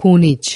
كونيتش.